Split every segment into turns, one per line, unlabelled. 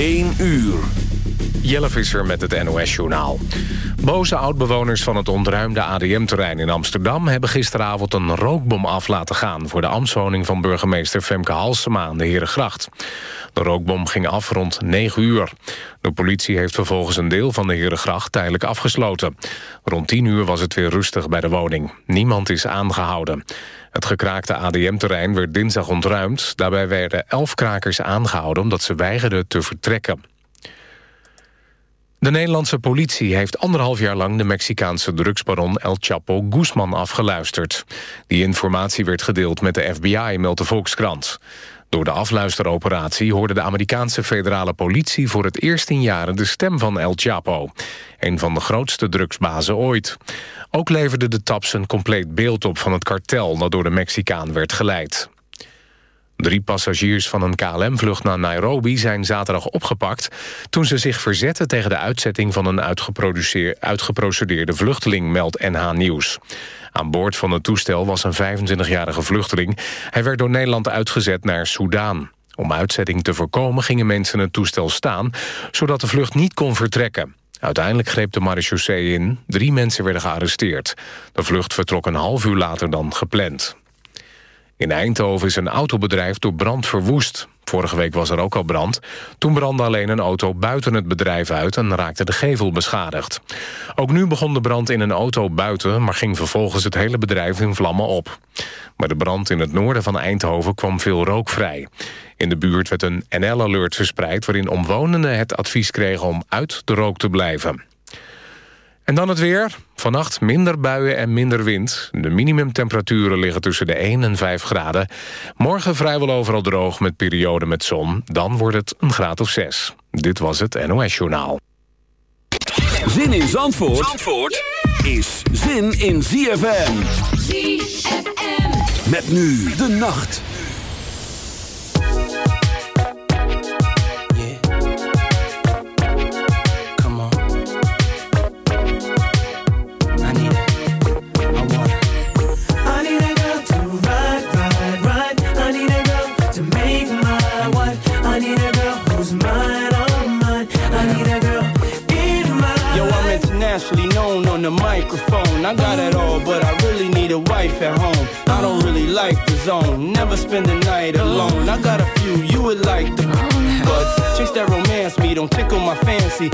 1 uur. Jelle Visser met het NOS-journaal. Boze oudbewoners van het ontruimde ADM-terrein in Amsterdam... hebben gisteravond een rookbom af laten gaan... voor de ambtswoning van burgemeester Femke Halsema aan de Herengracht. De rookbom ging af rond 9 uur. De politie heeft vervolgens een deel van de Herengracht tijdelijk afgesloten. Rond 10 uur was het weer rustig bij de woning. Niemand is aangehouden. Het gekraakte ADM-terrein werd dinsdag ontruimd. Daarbij werden elf krakers aangehouden omdat ze weigerden te vertrekken. De Nederlandse politie heeft anderhalf jaar lang de Mexicaanse drugsbaron El Chapo Guzman afgeluisterd. Die informatie werd gedeeld met de FBI, meldt de Volkskrant. Door de afluisteroperatie hoorde de Amerikaanse federale politie... voor het eerst in jaren de stem van El Chapo. Een van de grootste drugsbazen ooit. Ook leverde de taps een compleet beeld op van het kartel... dat door de Mexicaan werd geleid. Drie passagiers van een KLM-vlucht naar Nairobi zijn zaterdag opgepakt... toen ze zich verzetten tegen de uitzetting van een uitgeprocedeerde vluchteling, meldt NH Nieuws. Aan boord van het toestel was een 25-jarige vluchteling. Hij werd door Nederland uitgezet naar Soudaan. Om uitzetting te voorkomen gingen mensen het toestel staan... zodat de vlucht niet kon vertrekken. Uiteindelijk greep de marechaussee in. Drie mensen werden gearresteerd. De vlucht vertrok een half uur later dan gepland. In Eindhoven is een autobedrijf door brand verwoest. Vorige week was er ook al brand. Toen brandde alleen een auto buiten het bedrijf uit... en raakte de gevel beschadigd. Ook nu begon de brand in een auto buiten... maar ging vervolgens het hele bedrijf in vlammen op. Maar de brand in het noorden van Eindhoven kwam veel rook vrij. In de buurt werd een NL-alert verspreid... waarin omwonenden het advies kregen om uit de rook te blijven. En dan het weer. Vannacht minder buien en minder wind. De minimumtemperaturen liggen tussen de 1 en 5 graden. Morgen vrijwel overal droog met perioden met zon. Dan wordt het een graad of 6. Dit was het NOS Journaal.
Zin in Zandvoort, Zandvoort is zin in ZFM. ZFM. Met nu de nacht.
The microphone. I got it all, but I really need a wife at home. I don't really like the zone, never spend the night alone. I got a few you would like the, but chase that romance me, don't tickle my fancy.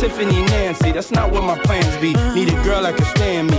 Tiffany Nancy, that's not what my plans be. Need a girl that can stand me,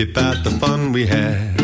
about the fun we had.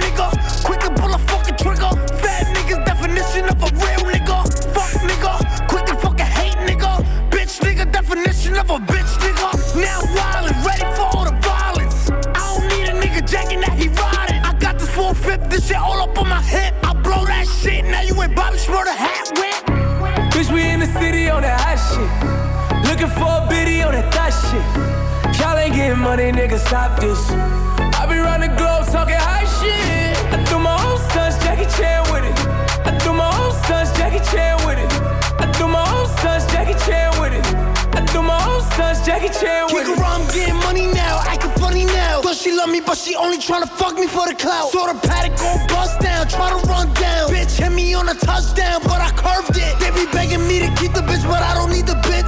ain't Bobby Shmurda hat whip.
Bitch, we in the city on that hot shit. Looking for a biddy on that thot shit. Y'all ain't getting money, nigga, stop this. I be round the globe talking high shit. I do my own stunts, Jackie Chan with it. I do my own stunts, Jackie Chan with it. I do my own stunts, Jackie Chan with it. I do my own stunts, Jackie Chan with
Kick
it.
around, I'm getting money now, acting funny now. Does she love me, but she only tryna fuck me for the clout. Saw the paddock go bust down, try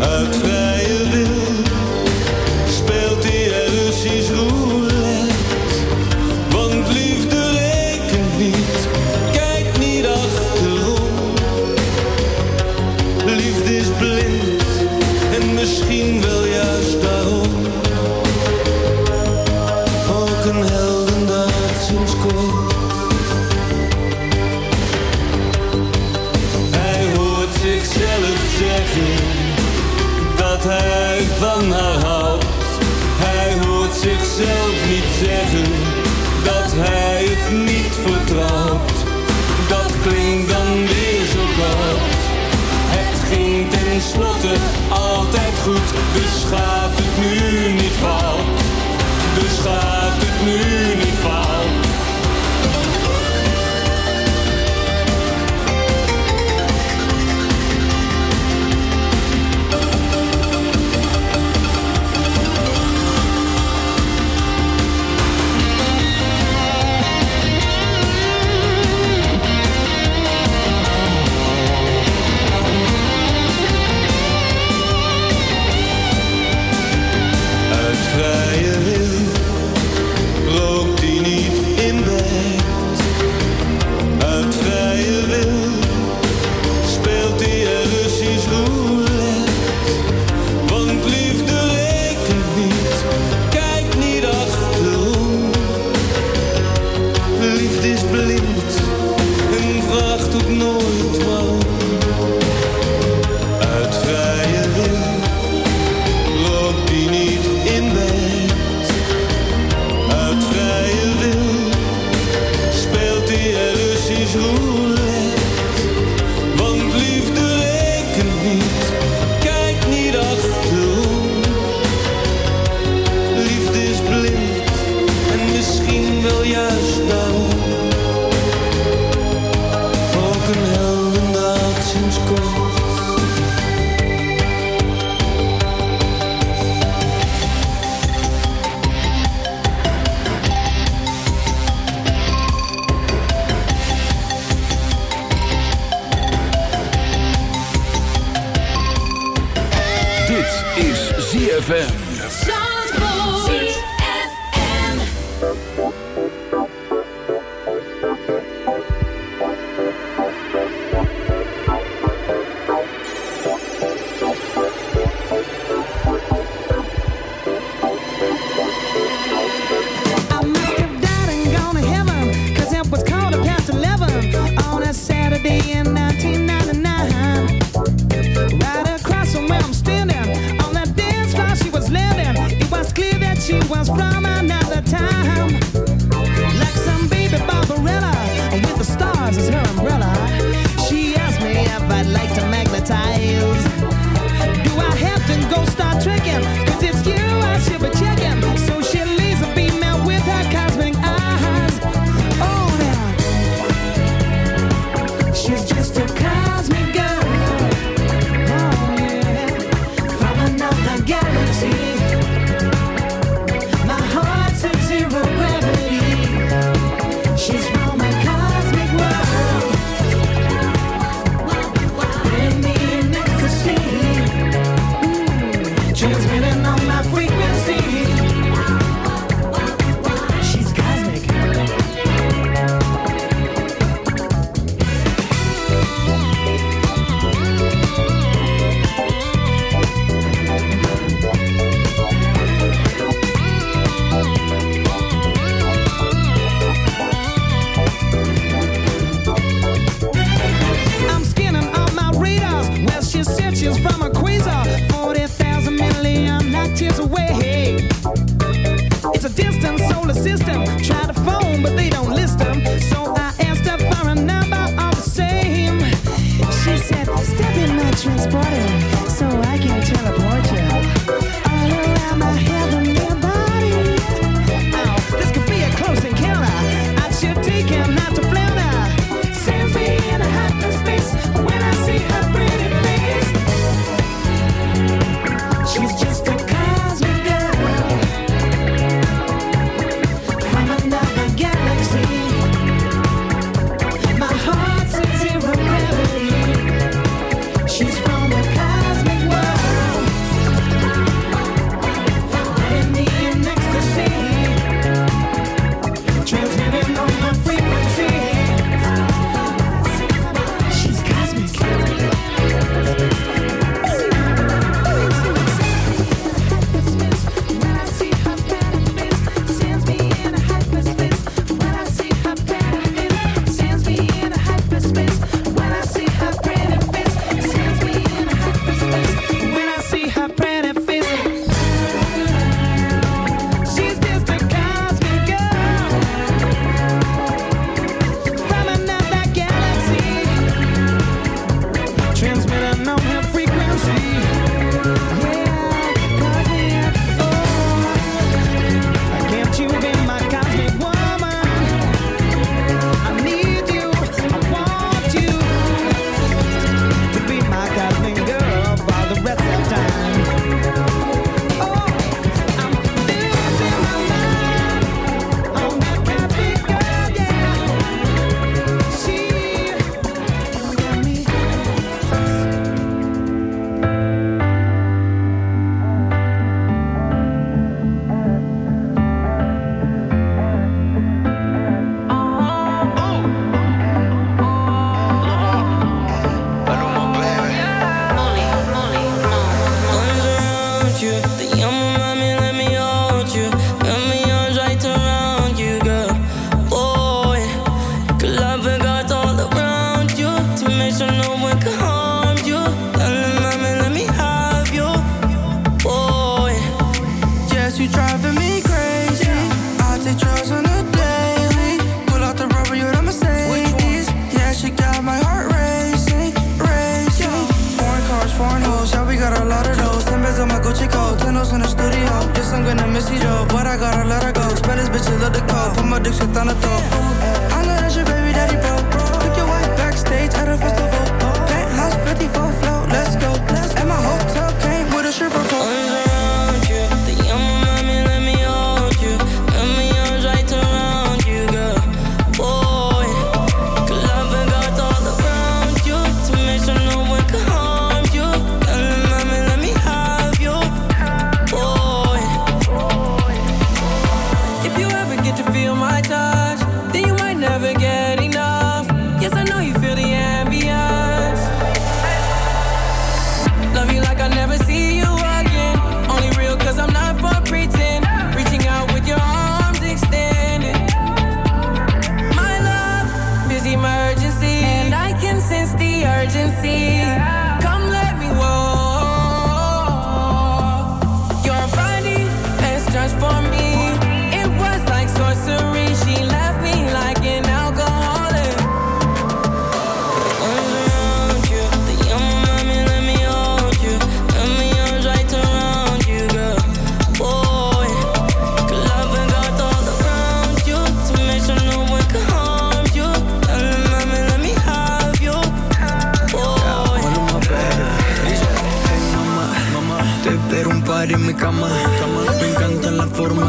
Uit vrije wil
I
Gotta let her go. Spanish bitches love the call. Put my dick shit on the throat.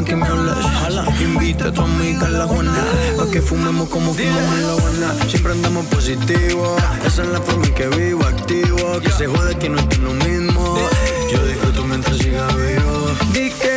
que me hablas. Jala, invita a tu amiga a la Pa' que fumemos como fumamos en la Habana. Siempre andamos positivos. Esa es la forma en que vivo, activo. Que se jode que no estoy lo mismo. Yo disfruto mientras siga vivo.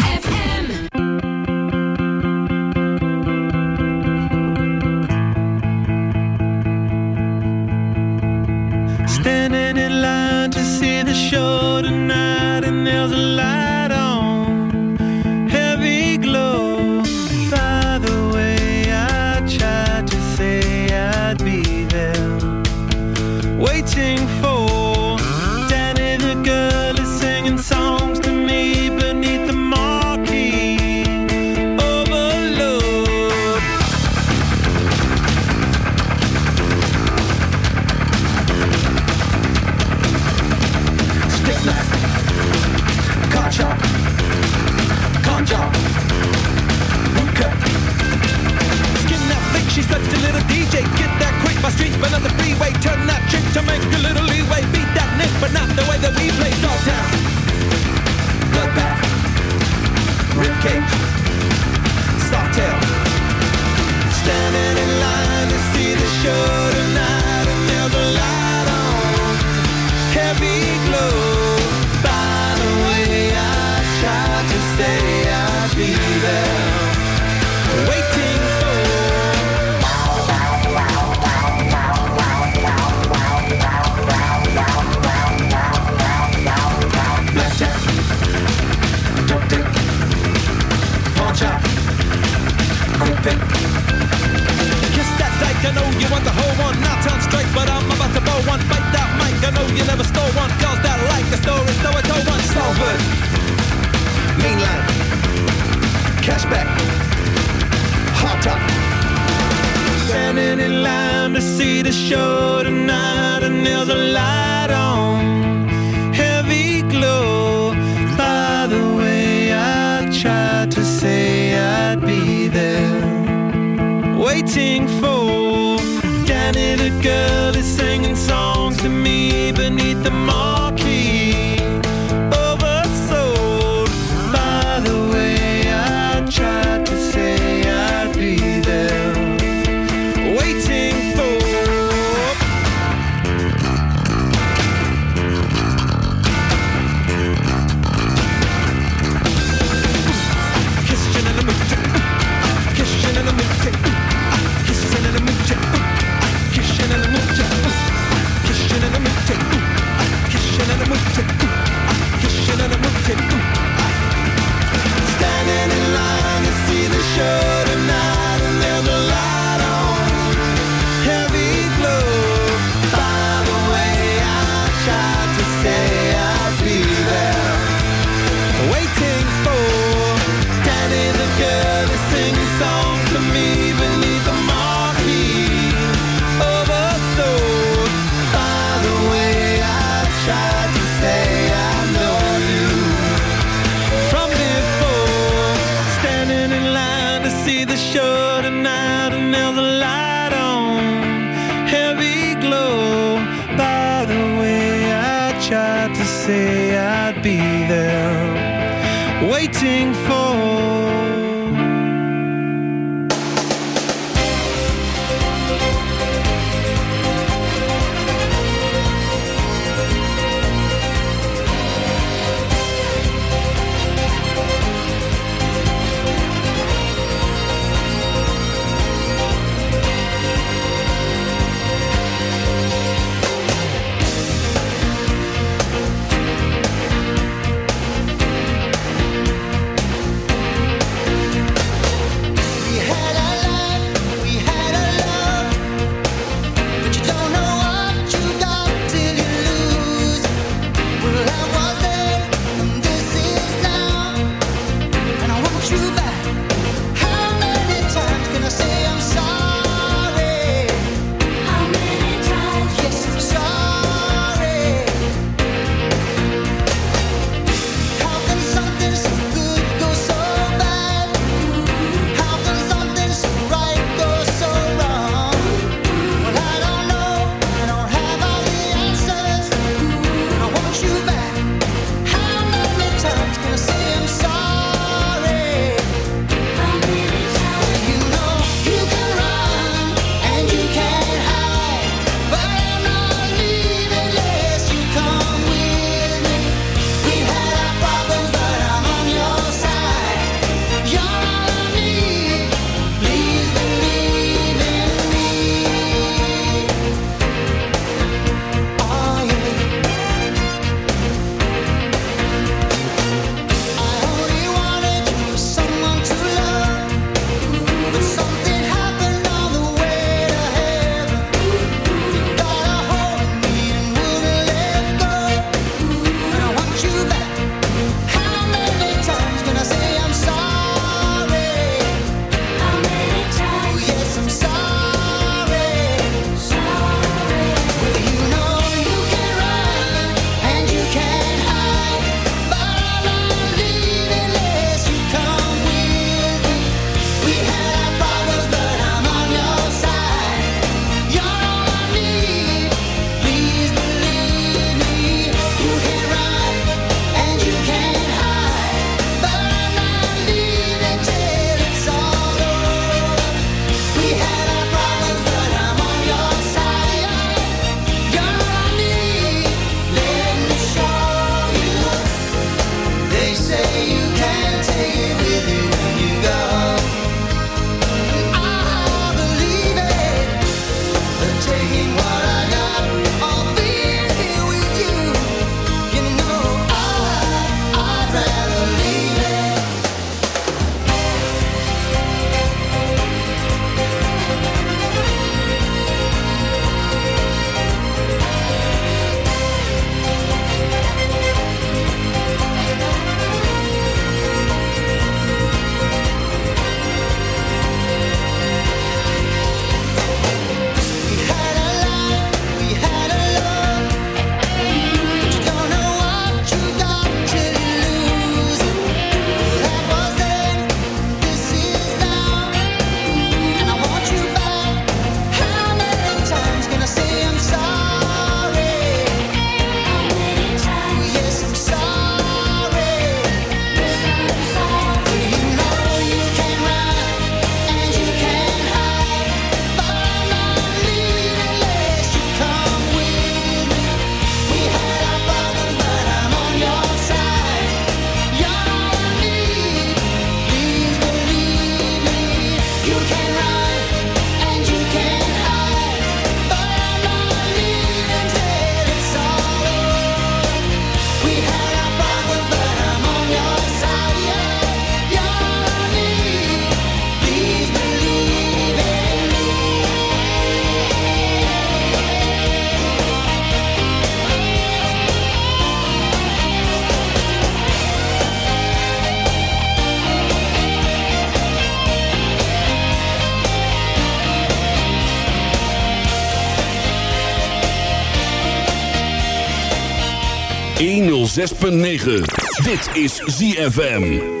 Dit is ZFM.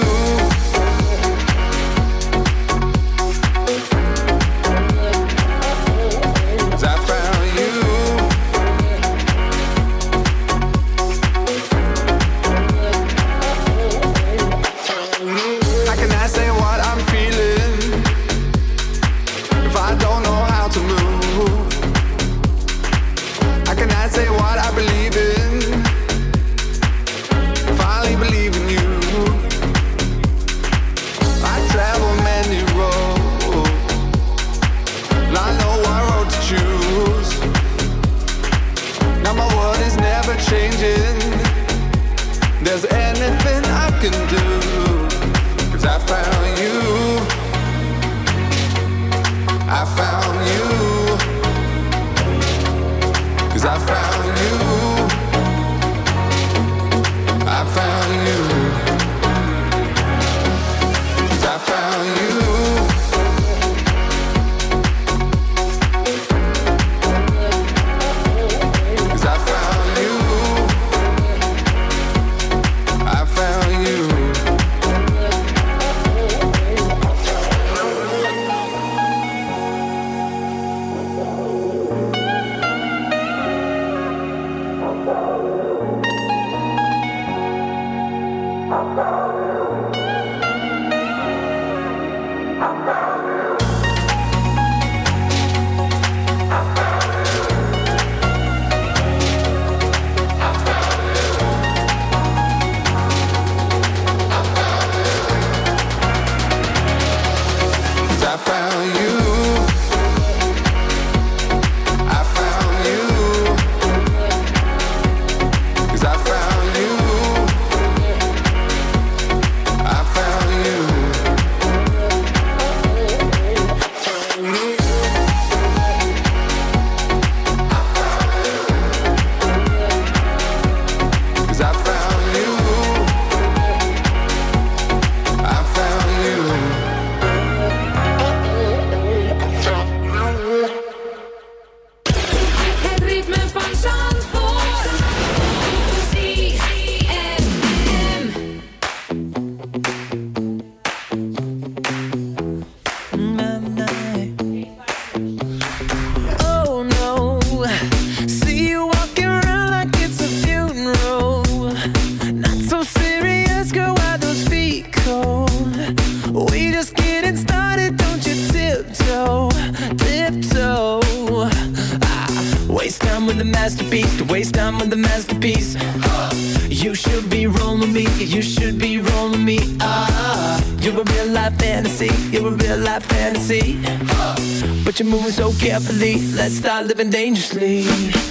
sleep.